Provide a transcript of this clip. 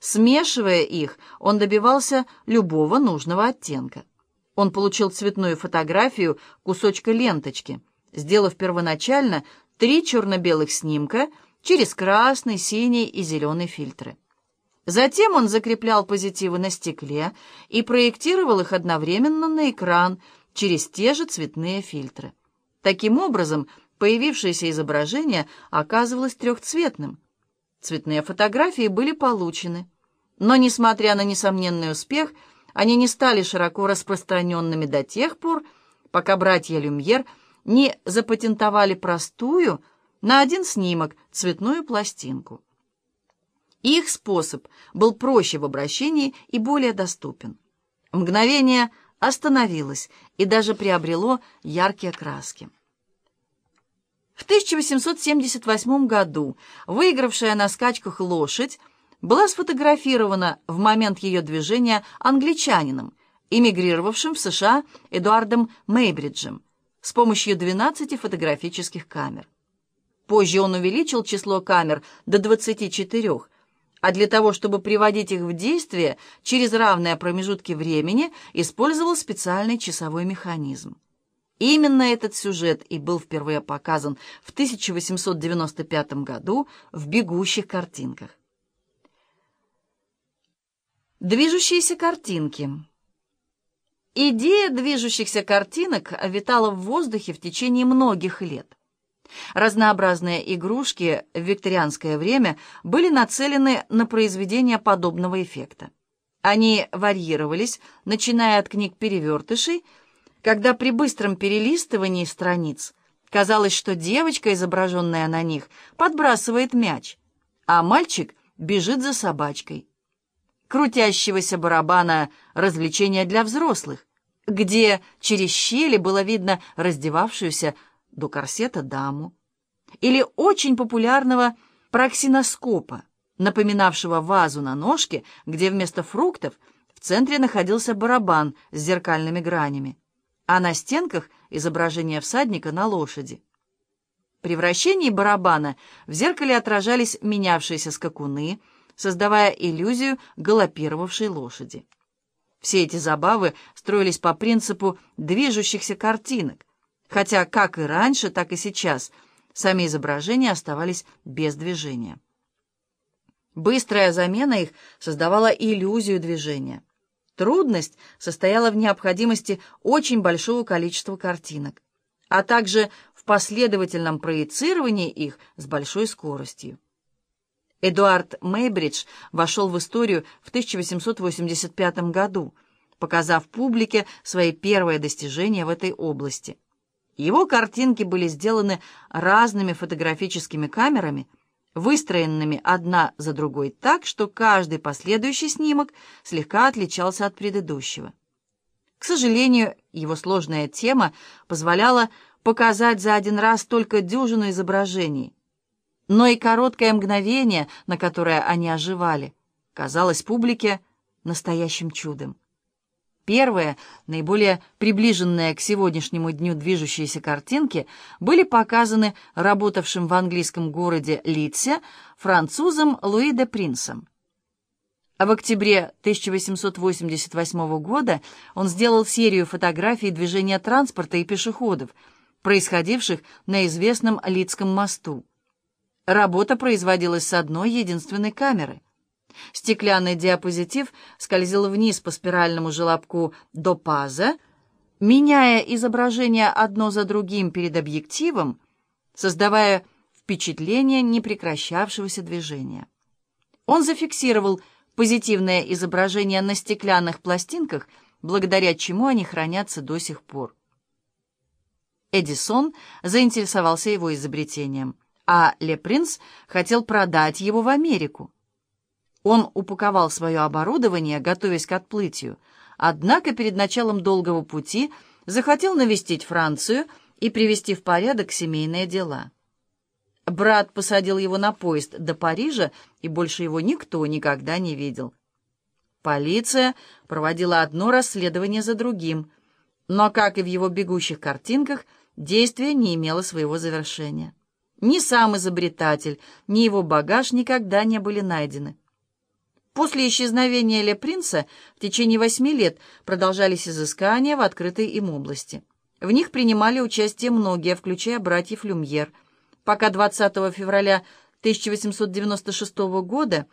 Смешивая их, он добивался любого нужного оттенка. Он получил цветную фотографию кусочка ленточки, сделав первоначально три черно-белых снимка через красный, синий и зеленый фильтры. Затем он закреплял позитивы на стекле и проектировал их одновременно на экран через те же цветные фильтры. Таким образом, появившееся изображение оказывалось трехцветным. Цветные фотографии были получены. Но, несмотря на несомненный успех, они не стали широко распространенными до тех пор, пока братья Люмьер не запатентовали простую на один снимок цветную пластинку. Их способ был проще в обращении и более доступен. Мгновение остановилось и даже приобрело яркие краски. В 1878 году выигравшая на скачках лошадь была сфотографирована в момент ее движения англичанином, эмигрировавшим в США Эдуардом Мейбриджем с помощью 12 фотографических камер. Позже он увеличил число камер до 24, а для того, чтобы приводить их в действие через равные промежутки времени, использовал специальный часовой механизм. Именно этот сюжет и был впервые показан в 1895 году в «Бегущих картинках». Движущиеся картинки. Идея движущихся картинок витала в воздухе в течение многих лет. Разнообразные игрушки в викторианское время были нацелены на произведение подобного эффекта. Они варьировались, начиная от книг-перевертышей, когда при быстром перелистывании страниц казалось, что девочка, изображенная на них, подбрасывает мяч, а мальчик бежит за собачкой. Крутящегося барабана развлечения для взрослых, где через щели было видно раздевавшуюся до корсета даму, или очень популярного проксиноскопа, напоминавшего вазу на ножке, где вместо фруктов в центре находился барабан с зеркальными гранями, а на стенках изображение всадника на лошади. При вращении барабана в зеркале отражались менявшиеся скакуны, создавая иллюзию галопировавшей лошади. Все эти забавы строились по принципу движущихся картинок, хотя как и раньше, так и сейчас сами изображения оставались без движения. Быстрая замена их создавала иллюзию движения. Трудность состояла в необходимости очень большого количества картинок, а также в последовательном проецировании их с большой скоростью. Эдуард Мейбридж вошел в историю в 1885 году, показав публике свои первые достижения в этой области – его картинки были сделаны разными фотографическими камерами, выстроенными одна за другой так, что каждый последующий снимок слегка отличался от предыдущего. К сожалению, его сложная тема позволяла показать за один раз только дюжину изображений, но и короткое мгновение, на которое они оживали, казалось публике настоящим чудом. Первые, наиболее приближенные к сегодняшнему дню движущиеся картинки были показаны работавшим в английском городе Литсе французом Луи де Принсом. А в октябре 1888 года он сделал серию фотографий движения транспорта и пешеходов, происходивших на известном Лидском мосту. Работа производилась с одной единственной камеры — Стеклянный диапозитив скользил вниз по спиральному желобку до паза, меняя изображение одно за другим перед объективом, создавая впечатление непрекращавшегося движения. Он зафиксировал позитивное изображение на стеклянных пластинках, благодаря чему они хранятся до сих пор. Эдисон заинтересовался его изобретением, а Ле Принц хотел продать его в Америку. Он упаковал свое оборудование, готовясь к отплытию, однако перед началом долгого пути захотел навестить Францию и привести в порядок семейные дела. Брат посадил его на поезд до Парижа, и больше его никто никогда не видел. Полиция проводила одно расследование за другим, но, как и в его бегущих картинках, действие не имело своего завершения. Ни сам изобретатель, ни его багаж никогда не были найдены. После исчезновения Ле Принца в течение восьми лет продолжались изыскания в открытой им области. В них принимали участие многие, включая братьев Люмьер, пока 20 февраля 1896 года